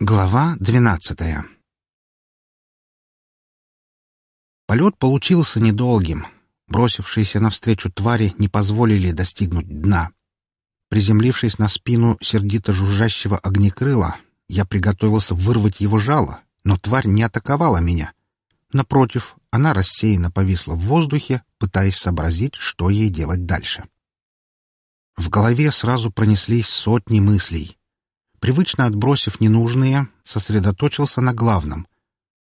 Глава двенадцатая Полет получился недолгим. Бросившиеся навстречу твари не позволили достигнуть дна. Приземлившись на спину сердито жужжащего огнекрыла, я приготовился вырвать его жало, но тварь не атаковала меня. Напротив, она рассеянно повисла в воздухе, пытаясь сообразить, что ей делать дальше. В голове сразу пронеслись сотни мыслей. Привычно отбросив ненужные, сосредоточился на главном.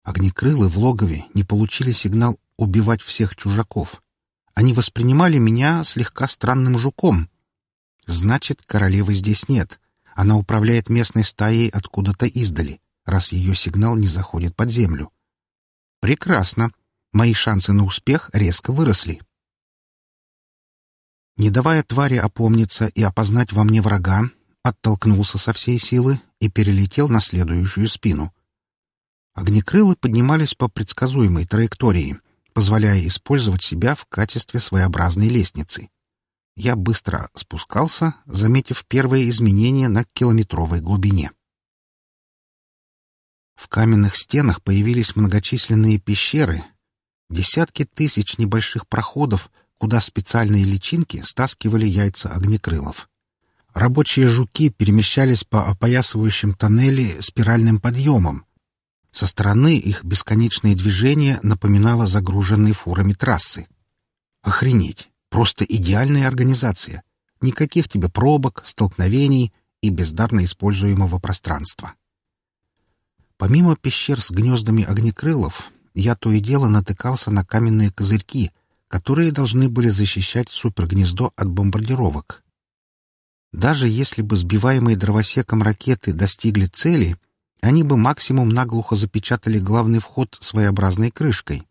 Огнекрылы в логове не получили сигнал убивать всех чужаков. Они воспринимали меня слегка странным жуком. Значит, королевы здесь нет. Она управляет местной стаей откуда-то издали, раз ее сигнал не заходит под землю. Прекрасно. Мои шансы на успех резко выросли. Не давая твари опомниться и опознать во мне врага, оттолкнулся со всей силы и перелетел на следующую спину. Огнекрылы поднимались по предсказуемой траектории, позволяя использовать себя в качестве своеобразной лестницы. Я быстро спускался, заметив первые изменения на километровой глубине. В каменных стенах появились многочисленные пещеры, десятки тысяч небольших проходов, куда специальные личинки стаскивали яйца огнекрылов. Рабочие жуки перемещались по опоясывающим тоннели спиральным подъемом. Со стороны их бесконечное движение напоминало загруженные фурами трассы. Охренеть! Просто идеальная организация. Никаких тебе пробок, столкновений и бездарно используемого пространства. Помимо пещер с гнездами огнекрылов, я то и дело натыкался на каменные козырьки, которые должны были защищать супергнездо от бомбардировок. Даже если бы сбиваемые дровосеком ракеты достигли цели, они бы максимум наглухо запечатали главный вход своеобразной крышкой.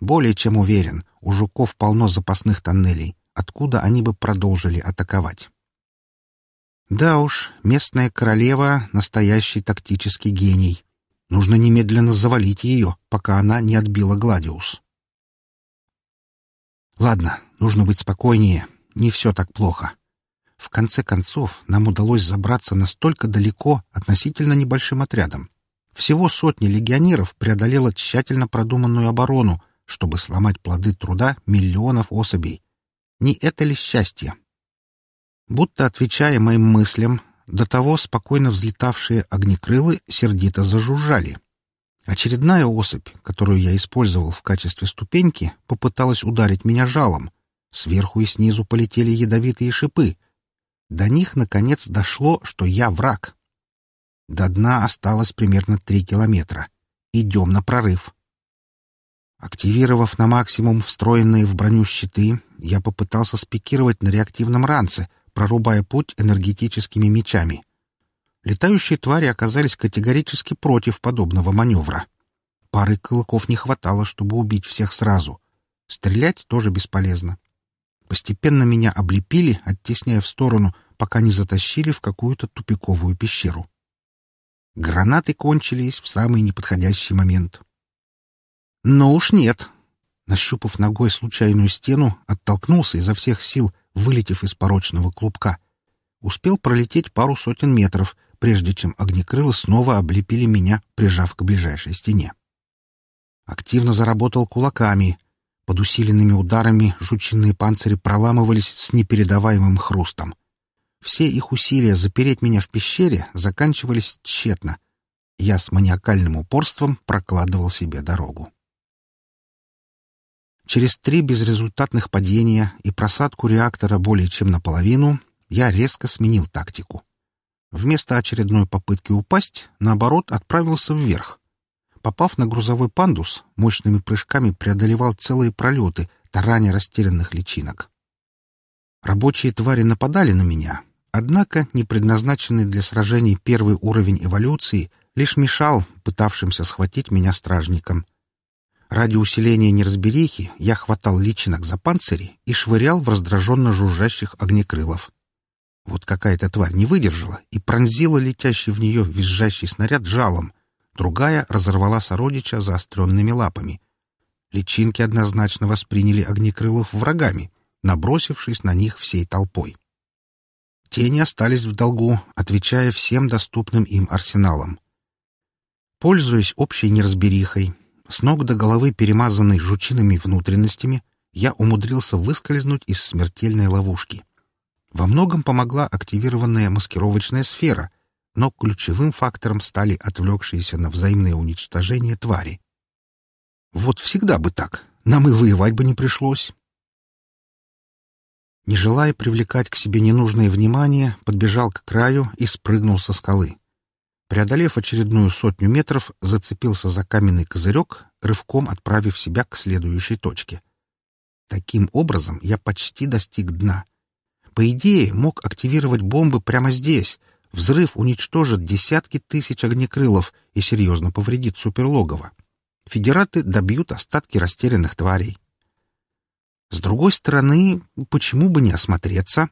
Более чем уверен, у жуков полно запасных тоннелей, откуда они бы продолжили атаковать. Да уж, местная королева — настоящий тактический гений. Нужно немедленно завалить ее, пока она не отбила Гладиус. Ладно, нужно быть спокойнее. Не все так плохо. В конце концов, нам удалось забраться настолько далеко относительно небольшим отрядом. Всего сотни легионеров преодолела тщательно продуманную оборону, чтобы сломать плоды труда миллионов особей. Не это ли счастье? Будто отвечая моим мыслям, до того спокойно взлетавшие огнекрылы сердито зажужжали. Очередная особь, которую я использовал в качестве ступеньки, попыталась ударить меня жалом. Сверху и снизу полетели ядовитые шипы — до них, наконец, дошло, что я враг. До дна осталось примерно три километра. Идем на прорыв. Активировав на максимум встроенные в броню щиты, я попытался спикировать на реактивном ранце, прорубая путь энергетическими мечами. Летающие твари оказались категорически против подобного маневра. Пары клыков не хватало, чтобы убить всех сразу. Стрелять тоже бесполезно. Постепенно меня облепили, оттесняя в сторону, пока не затащили в какую-то тупиковую пещеру. Гранаты кончились в самый неподходящий момент. Но уж нет. Нащупав ногой случайную стену, оттолкнулся изо всех сил, вылетев из порочного клубка. Успел пролететь пару сотен метров, прежде чем огнекрылы снова облепили меня, прижав к ближайшей стене. Активно заработал кулаками. Под усиленными ударами жучинные панцири проламывались с непередаваемым хрустом. Все их усилия запереть меня в пещере заканчивались тщетно. Я с маниакальным упорством прокладывал себе дорогу. Через три безрезультатных падения и просадку реактора более чем наполовину я резко сменил тактику. Вместо очередной попытки упасть, наоборот, отправился вверх. Попав на грузовой пандус, мощными прыжками преодолевал целые пролеты, тараня растерянных личинок. Рабочие твари нападали на меня, Однако непредназначенный для сражений первый уровень эволюции лишь мешал пытавшимся схватить меня стражникам. Ради усиления неразберихи я хватал личинок за панцири и швырял в раздраженно жужжащих огнекрылов. Вот какая-то тварь не выдержала и пронзила летящий в нее визжащий снаряд жалом, другая разорвала сородича заостренными лапами. Личинки однозначно восприняли огнекрылов врагами, набросившись на них всей толпой. Те не остались в долгу, отвечая всем доступным им арсеналом. Пользуясь общей неразберихой, с ног до головы перемазанной жучиными внутренностями, я умудрился выскользнуть из смертельной ловушки. Во многом помогла активированная маскировочная сфера, но ключевым фактором стали отвлекшиеся на взаимное уничтожение твари. Вот всегда бы так, нам и воевать бы не пришлось. Не желая привлекать к себе ненужное внимание, подбежал к краю и спрыгнул со скалы. Преодолев очередную сотню метров, зацепился за каменный козырек, рывком отправив себя к следующей точке. Таким образом я почти достиг дна. По идее, мог активировать бомбы прямо здесь. Взрыв уничтожит десятки тысяч огнекрылов и серьезно повредит суперлогово. Федераты добьют остатки растерянных тварей. С другой стороны, почему бы не осмотреться?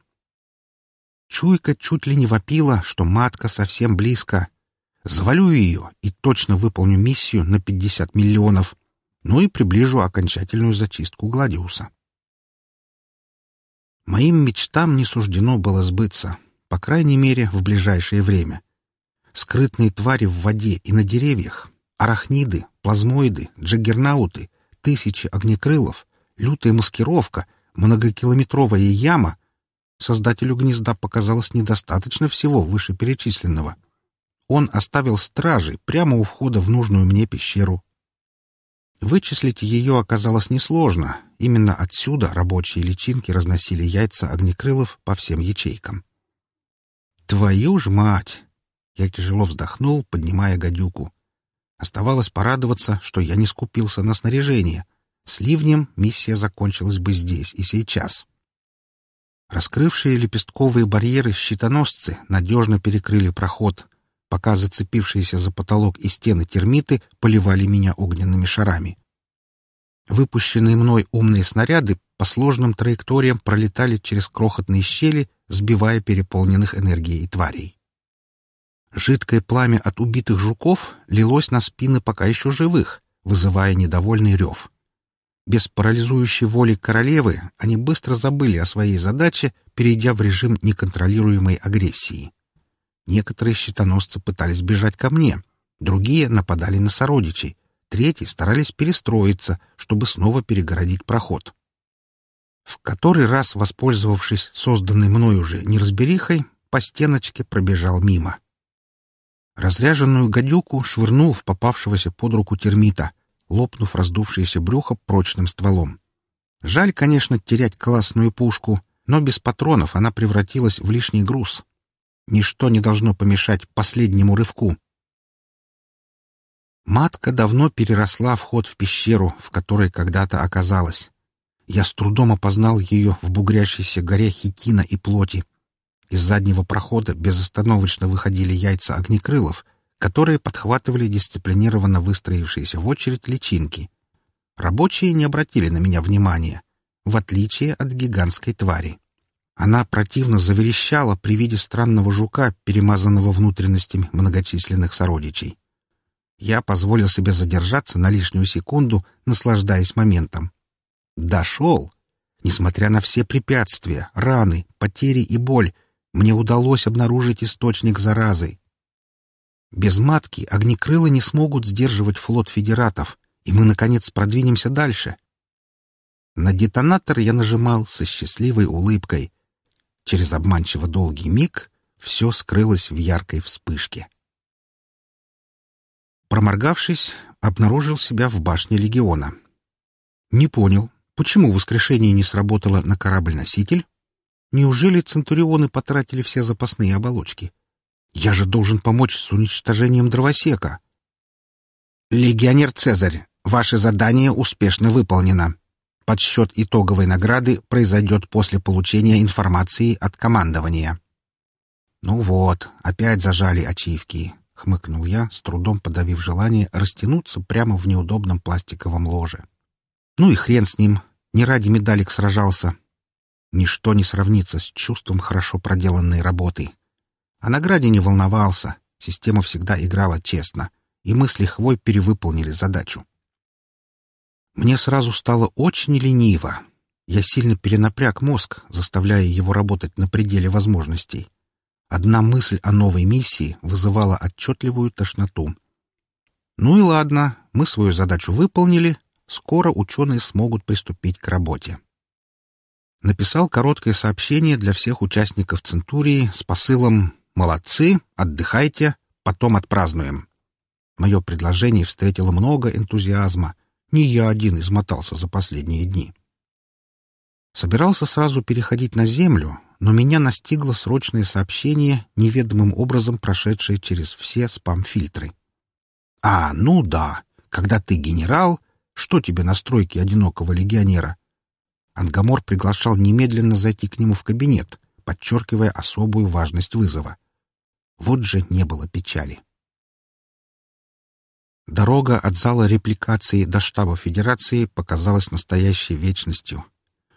Чуйка чуть ли не вопила, что матка совсем близко — Завалю ее и точно выполню миссию на 50 миллионов, ну и приближу окончательную зачистку Гладиуса. Моим мечтам не суждено было сбыться, по крайней мере, в ближайшее время. Скрытные твари в воде и на деревьях, арахниды, плазмоиды, джаггернауты, тысячи огнекрылов, лютая маскировка, многокилометровая яма — создателю гнезда показалось недостаточно всего вышеперечисленного — он оставил стражи прямо у входа в нужную мне пещеру. Вычислить ее оказалось несложно. Именно отсюда рабочие личинки разносили яйца огнекрылов по всем ячейкам. «Твою ж мать!» Я тяжело вздохнул, поднимая гадюку. Оставалось порадоваться, что я не скупился на снаряжение. С ливнем миссия закончилась бы здесь и сейчас. Раскрывшие лепестковые барьеры щитоносцы надежно перекрыли проход, пока зацепившиеся за потолок и стены термиты поливали меня огненными шарами. Выпущенные мной умные снаряды по сложным траекториям пролетали через крохотные щели, сбивая переполненных энергией тварей. Жидкое пламя от убитых жуков лилось на спины пока еще живых, вызывая недовольный рев. Без парализующей воли королевы они быстро забыли о своей задаче, перейдя в режим неконтролируемой агрессии. Некоторые щитоносцы пытались бежать ко мне, другие нападали на сородичей, третьи старались перестроиться, чтобы снова перегородить проход. В который раз, воспользовавшись созданной мной уже неразберихой, по стеночке пробежал мимо. Разряженную гадюку швырнул в попавшегося под руку термита, лопнув раздувшееся брюхо прочным стволом. Жаль, конечно, терять классную пушку, но без патронов она превратилась в лишний груз. Ничто не должно помешать последнему рывку. Матка давно переросла вход в пещеру, в которой когда-то оказалась. Я с трудом опознал ее в бугрящейся горе хитина и плоти. Из заднего прохода безостановочно выходили яйца огнекрылов, которые подхватывали дисциплинированно выстроившиеся в очередь личинки. Рабочие не обратили на меня внимания, в отличие от гигантской твари. Она противно заверещала при виде странного жука, перемазанного внутренностями многочисленных сородичей. Я позволил себе задержаться на лишнюю секунду, наслаждаясь моментом. Дошел! Несмотря на все препятствия, раны, потери и боль, мне удалось обнаружить источник заразы. Без матки огнекрылы не смогут сдерживать флот федератов, и мы, наконец, продвинемся дальше. На детонатор я нажимал со счастливой улыбкой — Через обманчиво долгий миг все скрылось в яркой вспышке. Проморгавшись, обнаружил себя в башне легиона. Не понял, почему воскрешение не сработало на корабль-носитель? Неужели центурионы потратили все запасные оболочки? Я же должен помочь с уничтожением дровосека. Легионер Цезарь, ваше задание успешно выполнено. Подсчет итоговой награды произойдет после получения информации от командования. «Ну вот, опять зажали ачивки», — хмыкнул я, с трудом подавив желание растянуться прямо в неудобном пластиковом ложе. «Ну и хрен с ним, не ради медалек сражался. Ничто не сравнится с чувством хорошо проделанной работы. О награде не волновался, система всегда играла честно, и мы с лихвой перевыполнили задачу. Мне сразу стало очень лениво. Я сильно перенапряг мозг, заставляя его работать на пределе возможностей. Одна мысль о новой миссии вызывала отчетливую тошноту. Ну и ладно, мы свою задачу выполнили, скоро ученые смогут приступить к работе. Написал короткое сообщение для всех участников Центурии с посылом «Молодцы, отдыхайте, потом отпразднуем». Мое предложение встретило много энтузиазма. Не я один измотался за последние дни. Собирался сразу переходить на Землю, но меня настигло срочное сообщение, неведомым образом прошедшее через все спам-фильтры. «А, ну да, когда ты генерал, что тебе настройки одинокого легионера?» Ангамор приглашал немедленно зайти к нему в кабинет, подчеркивая особую важность вызова. Вот же не было печали. Дорога от зала репликации до штаба Федерации показалась настоящей вечностью.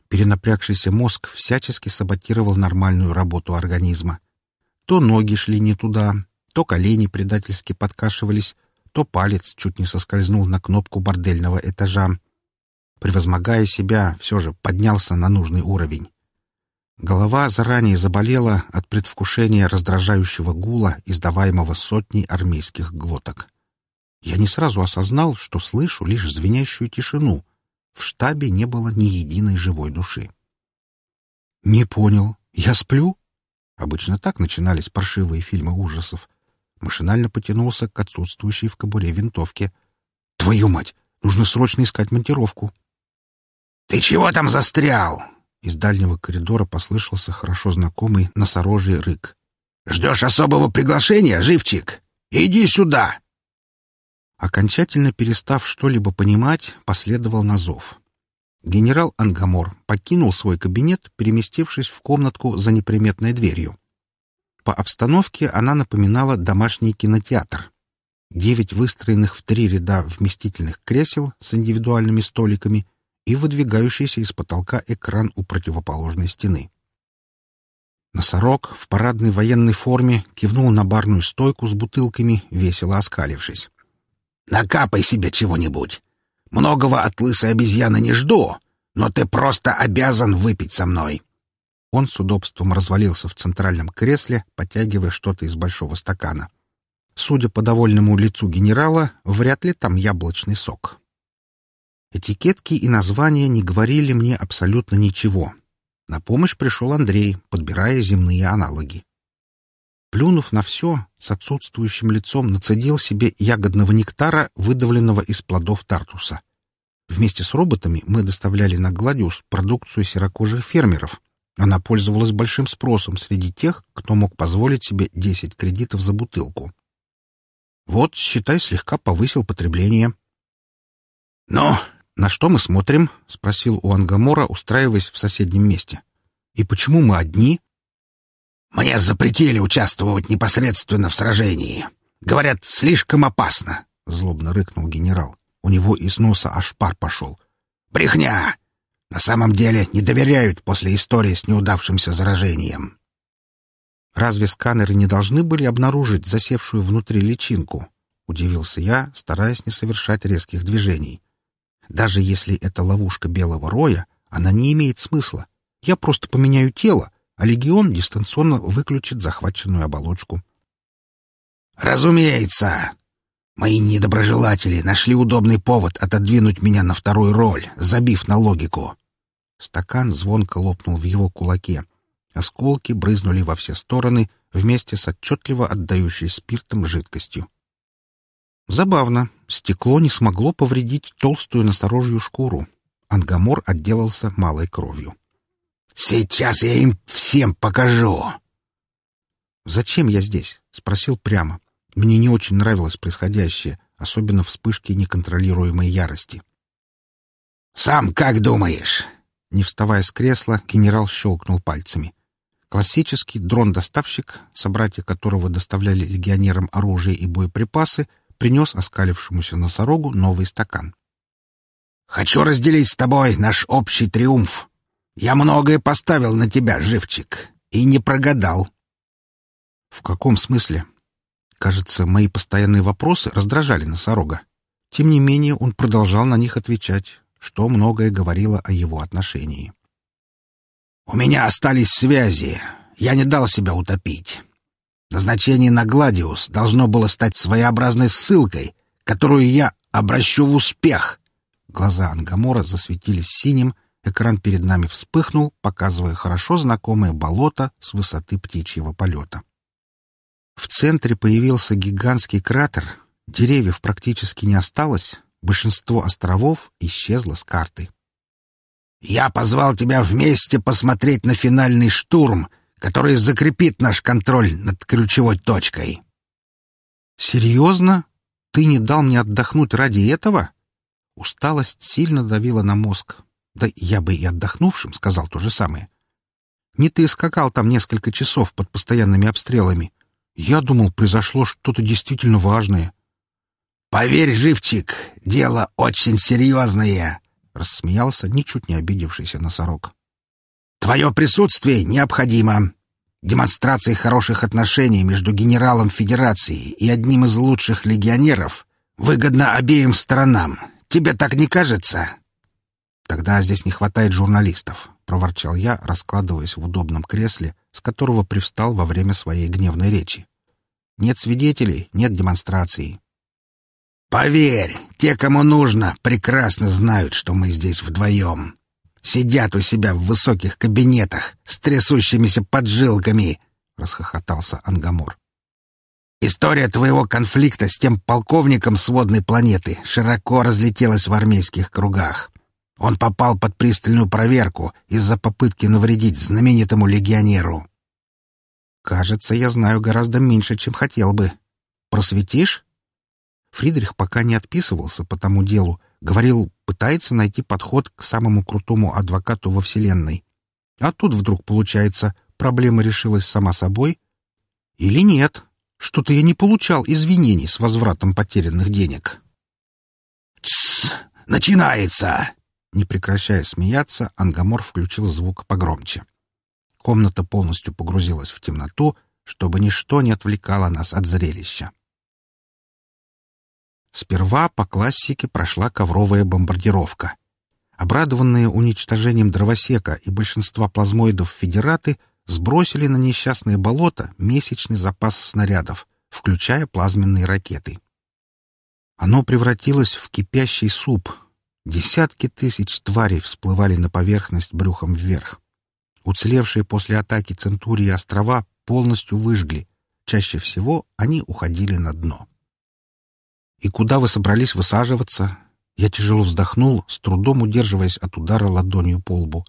Перенапрягшийся мозг всячески саботировал нормальную работу организма. То ноги шли не туда, то колени предательски подкашивались, то палец чуть не соскользнул на кнопку бордельного этажа. Превозмогая себя, все же поднялся на нужный уровень. Голова заранее заболела от предвкушения раздражающего гула, издаваемого сотней армейских глоток. Я не сразу осознал, что слышу лишь звенящую тишину. В штабе не было ни единой живой души. «Не понял. Я сплю?» Обычно так начинались паршивые фильмы ужасов. Машинально потянулся к отсутствующей в кобуре винтовке. «Твою мать! Нужно срочно искать монтировку!» «Ты чего там застрял?» Из дальнего коридора послышался хорошо знакомый носорожий рык. «Ждешь особого приглашения, живчик? Иди сюда!» Окончательно перестав что-либо понимать, последовал на зов. Генерал Ангамор покинул свой кабинет, переместившись в комнатку за неприметной дверью. По обстановке она напоминала домашний кинотеатр. Девять выстроенных в три ряда вместительных кресел с индивидуальными столиками и выдвигающийся из потолка экран у противоположной стены. Носорог в парадной военной форме кивнул на барную стойку с бутылками, весело оскалившись. Накапай себе чего-нибудь. Многого от лысой обезьяны не жду, но ты просто обязан выпить со мной. Он с удобством развалился в центральном кресле, потягивая что-то из большого стакана. Судя по довольному лицу генерала, вряд ли там яблочный сок. Этикетки и названия не говорили мне абсолютно ничего. На помощь пришел Андрей, подбирая земные аналоги. Плюнув на все, с отсутствующим лицом нацедил себе ягодного нектара, выдавленного из плодов тартуса. Вместе с роботами мы доставляли на Гладиус продукцию серокожих фермеров. Она пользовалась большим спросом среди тех, кто мог позволить себе 10 кредитов за бутылку. Вот, считай, слегка повысил потребление. — Но на что мы смотрим? — спросил у Ангамора, устраиваясь в соседнем месте. — И почему мы одни? Мне запретили участвовать непосредственно в сражении. Говорят, слишком опасно, — злобно рыкнул генерал. У него из носа аж пар пошел. Брехня! На самом деле не доверяют после истории с неудавшимся заражением. Разве сканеры не должны были обнаружить засевшую внутри личинку? Удивился я, стараясь не совершать резких движений. Даже если это ловушка белого роя, она не имеет смысла. Я просто поменяю тело, а легион дистанционно выключит захваченную оболочку. «Разумеется! Мои недоброжелатели нашли удобный повод отодвинуть меня на вторую роль, забив на логику». Стакан звонко лопнул в его кулаке. Осколки брызнули во все стороны вместе с отчетливо отдающей спиртом жидкостью. Забавно, стекло не смогло повредить толстую насторожью шкуру. Ангамор отделался малой кровью. Сейчас я им всем покажу. Зачем я здесь? спросил прямо. Мне не очень нравилось происходящее, особенно вспышки неконтролируемой ярости. Сам как думаешь? Не вставая с кресла, генерал щелкнул пальцами. Классический дрон-доставщик, собратья которого доставляли легионерам оружие и боеприпасы, принес оскалившемуся носорогу новый стакан. «Хочу разделить с тобой наш общий триумф. Я многое поставил на тебя, живчик, и не прогадал. В каком смысле? Кажется, мои постоянные вопросы раздражали носорога. Тем не менее, он продолжал на них отвечать, что многое говорило о его отношении. «У меня остались связи. Я не дал себя утопить. Назначение на Гладиус должно было стать своеобразной ссылкой, которую я обращу в успех. Глаза Ангамора засветились синим, экран перед нами вспыхнул, показывая хорошо знакомое болото с высоты птичьего полета. В центре появился гигантский кратер, деревьев практически не осталось, большинство островов исчезло с карты. «Я позвал тебя вместе посмотреть на финальный штурм, который закрепит наш контроль над ключевой точкой». «Серьезно? Ты не дал мне отдохнуть ради этого?» Усталость сильно давила на мозг. Да я бы и отдохнувшим сказал то же самое. Не ты скакал там несколько часов под постоянными обстрелами. Я думал, произошло что-то действительно важное. «Поверь, живчик, дело очень серьезное!» — рассмеялся, ничуть не обидевшийся носорог. «Твое присутствие необходимо. Демонстрация хороших отношений между генералом Федерации и одним из лучших легионеров выгодна обеим сторонам. Тебе так не кажется?» «Тогда здесь не хватает журналистов», — проворчал я, раскладываясь в удобном кресле, с которого привстал во время своей гневной речи. «Нет свидетелей, нет демонстрации». «Поверь, те, кому нужно, прекрасно знают, что мы здесь вдвоем. Сидят у себя в высоких кабинетах с трясущимися поджилками», — расхохотался Ангамур. «История твоего конфликта с тем полковником сводной планеты широко разлетелась в армейских кругах. Он попал под пристальную проверку из-за попытки навредить знаменитому легионеру. Кажется, я знаю гораздо меньше, чем хотел бы. Просветишь? Фридрих пока не отписывался по тому делу, говорил, пытается найти подход к самому крутому адвокату во Вселенной. А тут вдруг получается, проблема решилась сама собой? Или нет? Что-то я не получал извинений с возвратом потерянных денег. «Тссс! Начинается!» Не прекращая смеяться, Ангамор включил звук погромче. Комната полностью погрузилась в темноту, чтобы ничто не отвлекало нас от зрелища. Сперва по классике прошла ковровая бомбардировка. Обрадованные уничтожением дровосека и большинства плазмоидов федераты сбросили на несчастное болото месячный запас снарядов, включая плазменные ракеты. Оно превратилось в кипящий суп, Десятки тысяч тварей всплывали на поверхность брюхом вверх. Уцелевшие после атаки Центурии острова полностью выжгли. Чаще всего они уходили на дно. «И куда вы собрались высаживаться?» Я тяжело вздохнул, с трудом удерживаясь от удара ладонью по лбу.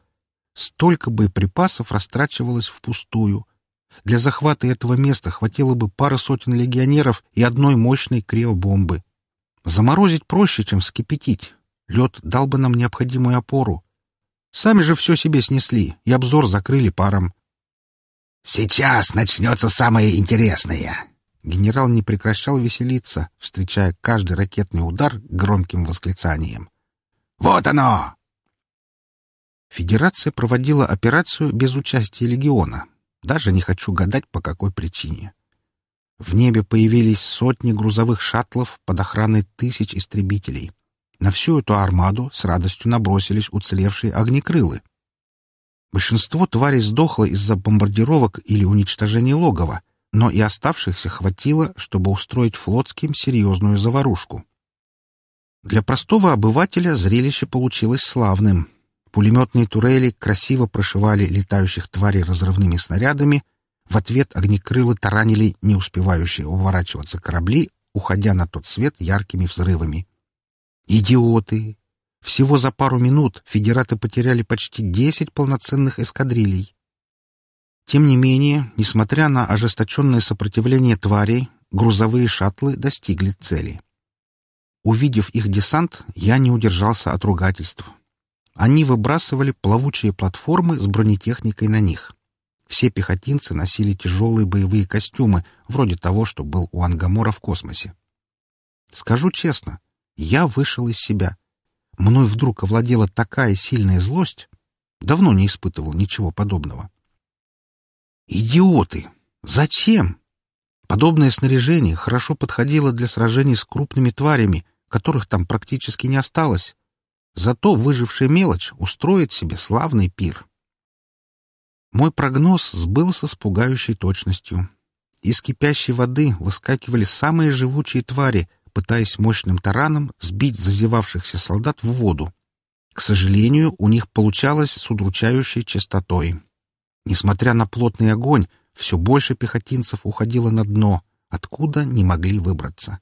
Столько боеприпасов растрачивалось впустую. Для захвата этого места хватило бы пары сотен легионеров и одной мощной криобомбы. Заморозить проще, чем вскипятить, Лед дал бы нам необходимую опору. Сами же все себе снесли и обзор закрыли паром. «Сейчас начнется самое интересное!» Генерал не прекращал веселиться, встречая каждый ракетный удар громким восклицанием. «Вот оно!» Федерация проводила операцию без участия легиона. Даже не хочу гадать, по какой причине. В небе появились сотни грузовых шаттлов под охраной тысяч истребителей — на всю эту армаду с радостью набросились уцелевшие огнекрылы. Большинство тварей сдохло из-за бомбардировок или уничтожения логова, но и оставшихся хватило, чтобы устроить флотским серьезную заварушку. Для простого обывателя зрелище получилось славным. Пулеметные турели красиво прошивали летающих тварей разрывными снарядами, в ответ огнекрылы таранили не успевающие уворачиваться корабли, уходя на тот свет яркими взрывами. Идиоты! Всего за пару минут федераты потеряли почти десять полноценных эскадрилей. Тем не менее, несмотря на ожесточенное сопротивление тварей, грузовые шаттлы достигли цели. Увидев их десант, я не удержался от ругательств. Они выбрасывали плавучие платформы с бронетехникой на них. Все пехотинцы носили тяжелые боевые костюмы, вроде того, что был у Ангамора в космосе. Скажу честно, я вышел из себя. Мной вдруг овладела такая сильная злость. Давно не испытывал ничего подобного. Идиоты! Зачем? Подобное снаряжение хорошо подходило для сражений с крупными тварями, которых там практически не осталось. Зато выжившая мелочь устроит себе славный пир. Мой прогноз сбылся с пугающей точностью. Из кипящей воды выскакивали самые живучие твари, пытаясь мощным тараном сбить зазевавшихся солдат в воду. К сожалению, у них получалось с удручающей частотой. Несмотря на плотный огонь, все больше пехотинцев уходило на дно, откуда не могли выбраться.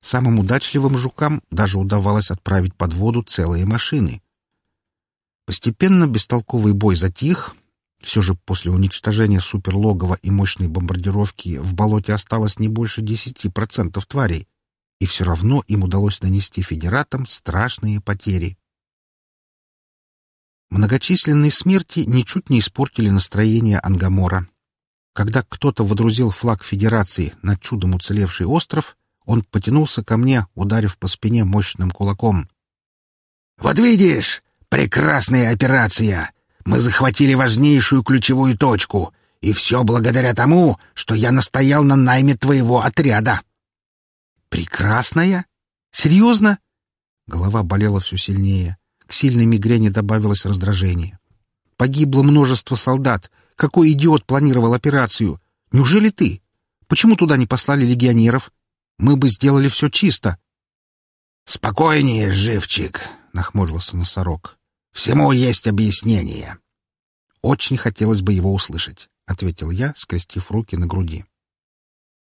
Самым удачливым жукам даже удавалось отправить под воду целые машины. Постепенно бестолковый бой затих. Все же после уничтожения суперлогова и мощной бомбардировки в болоте осталось не больше 10% тварей, и все равно им удалось нанести федератам страшные потери. Многочисленные смерти ничуть не испортили настроение Ангамора. Когда кто-то водрузил флаг Федерации на чудом уцелевший остров, он потянулся ко мне, ударив по спине мощным кулаком. «Вот видишь, прекрасная операция! Мы захватили важнейшую ключевую точку, и все благодаря тому, что я настоял на найме твоего отряда». «Прекрасная? Серьезно?» Голова болела все сильнее. К сильной мигрени добавилось раздражение. «Погибло множество солдат. Какой идиот планировал операцию? Неужели ты? Почему туда не послали легионеров? Мы бы сделали все чисто. — Спокойнее, живчик, — нахмурился носорог. — Всему есть объяснение. — Очень хотелось бы его услышать, — ответил я, скрестив руки на груди.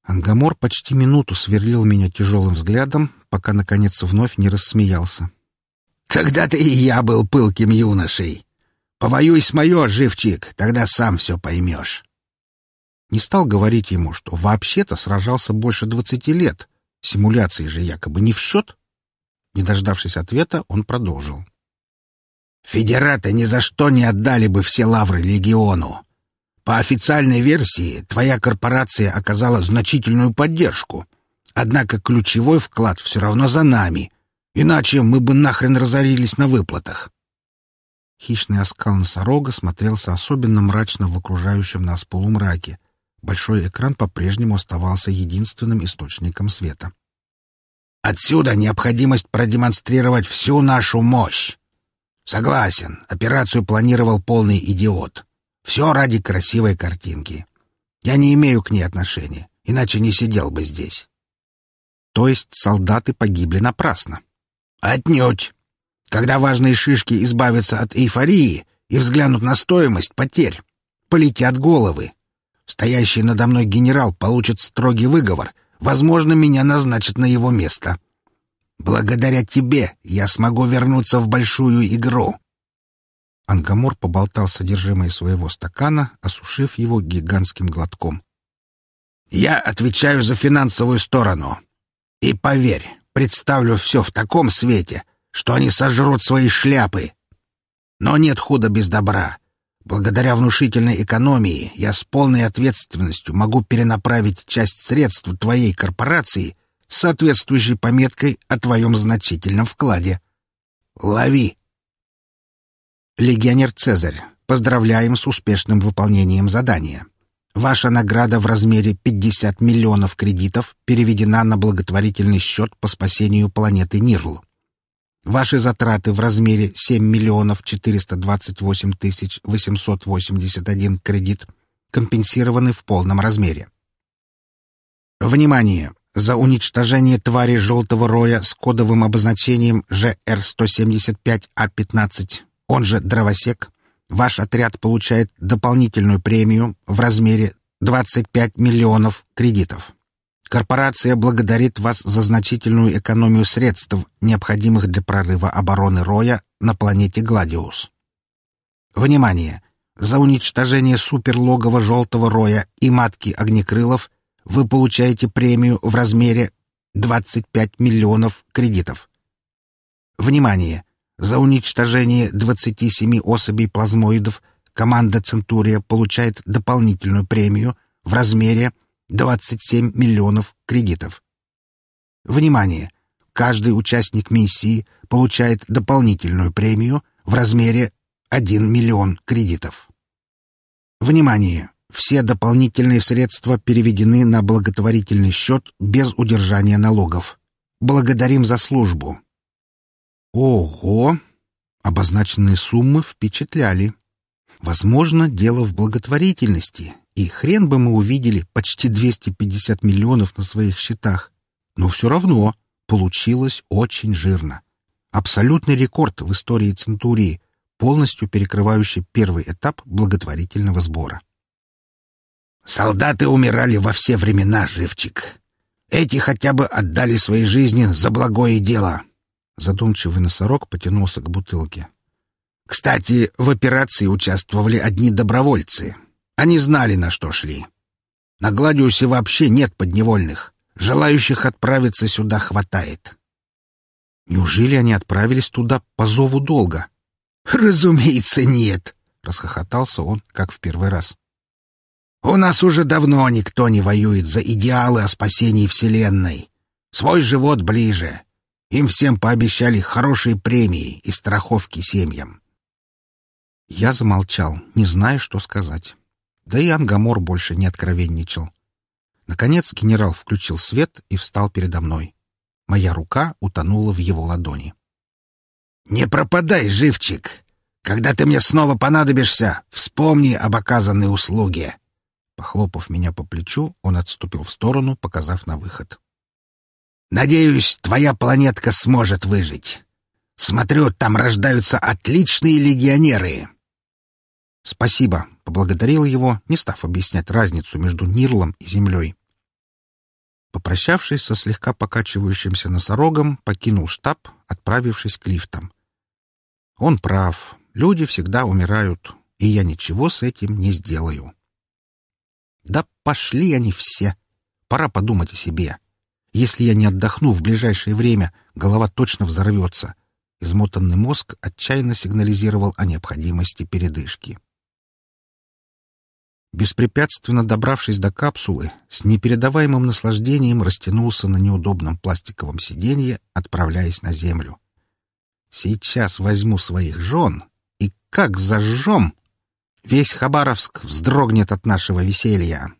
Ангамор почти минуту сверлил меня тяжелым взглядом, пока, наконец, вновь не рассмеялся. — Когда-то и я был пылким юношей. Повоюй с моё, живчик, тогда сам все поймешь. Не стал говорить ему, что вообще-то сражался больше двадцати лет. Симуляции же якобы не в счет. Не дождавшись ответа, он продолжил. «Федераты ни за что не отдали бы все лавры легиону. По официальной версии, твоя корпорация оказала значительную поддержку. Однако ключевой вклад все равно за нами, иначе мы бы нахрен разорились на выплатах». Хищный оскал носорога смотрелся особенно мрачно в окружающем нас полумраке, Большой экран по-прежнему оставался единственным источником света. «Отсюда необходимость продемонстрировать всю нашу мощь. Согласен, операцию планировал полный идиот. Все ради красивой картинки. Я не имею к ней отношения, иначе не сидел бы здесь». «То есть солдаты погибли напрасно?» «Отнюдь. Когда важные шишки избавятся от эйфории и взглянут на стоимость потерь, полетят головы, Стоящий надо мной генерал получит строгий выговор. Возможно, меня назначат на его место. Благодаря тебе я смогу вернуться в большую игру. Ангамор поболтал содержимое своего стакана, осушив его гигантским глотком. «Я отвечаю за финансовую сторону. И поверь, представлю все в таком свете, что они сожрут свои шляпы. Но нет худа без добра. Благодаря внушительной экономии я с полной ответственностью могу перенаправить часть средств твоей корпорации с соответствующей пометкой о твоем значительном вкладе. Лови! Легионер Цезарь, поздравляем с успешным выполнением задания. Ваша награда в размере 50 миллионов кредитов переведена на благотворительный счет по спасению планеты Нирл. Ваши затраты в размере 7 миллионов 428 тысяч 881 кредит компенсированы в полном размере. Внимание! За уничтожение твари желтого роя с кодовым обозначением ЖР-175А15, он же дровосек, ваш отряд получает дополнительную премию в размере 25 миллионов кредитов. Корпорация благодарит вас за значительную экономию средств, необходимых для прорыва обороны Роя на планете Гладиус. Внимание! За уничтожение суперлогова Желтого Роя и матки Огнекрылов вы получаете премию в размере 25 миллионов кредитов. Внимание! За уничтожение 27 особей плазмоидов команда Центурия получает дополнительную премию в размере 27 миллионов кредитов. Внимание! Каждый участник миссии получает дополнительную премию в размере 1 миллион кредитов. Внимание! Все дополнительные средства переведены на благотворительный счет без удержания налогов. Благодарим за службу. Ого! Обозначенные суммы впечатляли. Возможно, дело в благотворительности, и хрен бы мы увидели почти 250 миллионов на своих счетах. Но все равно Получилось очень жирно. Абсолютный рекорд в истории Центурии, полностью перекрывающий первый этап благотворительного сбора. «Солдаты умирали во все времена, живчик. Эти хотя бы отдали свои жизни за благое дело». Задумчивый носорог потянулся к бутылке. «Кстати, в операции участвовали одни добровольцы. Они знали, на что шли. На Гладиусе вообще нет подневольных. Желающих отправиться сюда хватает. Неужели они отправились туда по зову долга? Разумеется, нет, расхохотался он, как в первый раз. У нас уже давно никто не воюет за идеалы о спасении Вселенной. Свой живот ближе. Им всем пообещали хорошие премии и страховки семьям. Я замолчал, не зная, что сказать. Да и Ангамор больше не откровенничал. Наконец генерал включил свет и встал передо мной. Моя рука утонула в его ладони. «Не пропадай, живчик! Когда ты мне снова понадобишься, вспомни об оказанной услуге!» Похлопав меня по плечу, он отступил в сторону, показав на выход. «Надеюсь, твоя планетка сможет выжить. Смотрю, там рождаются отличные легионеры!» «Спасибо», — поблагодарил его, не став объяснять разницу между Нирлом и Землей. Попрощавшись со слегка покачивающимся носорогом, покинул штаб, отправившись к лифтам. Он прав, люди всегда умирают, и я ничего с этим не сделаю. Да пошли они все. Пора подумать о себе. Если я не отдохну в ближайшее время, голова точно взорвется. Измотанный мозг отчаянно сигнализировал о необходимости передышки. Беспрепятственно добравшись до капсулы, с непередаваемым наслаждением растянулся на неудобном пластиковом сиденье, отправляясь на землю. Сейчас возьму своих жен, и как зажжем! Весь Хабаровск вздрогнет от нашего веселья.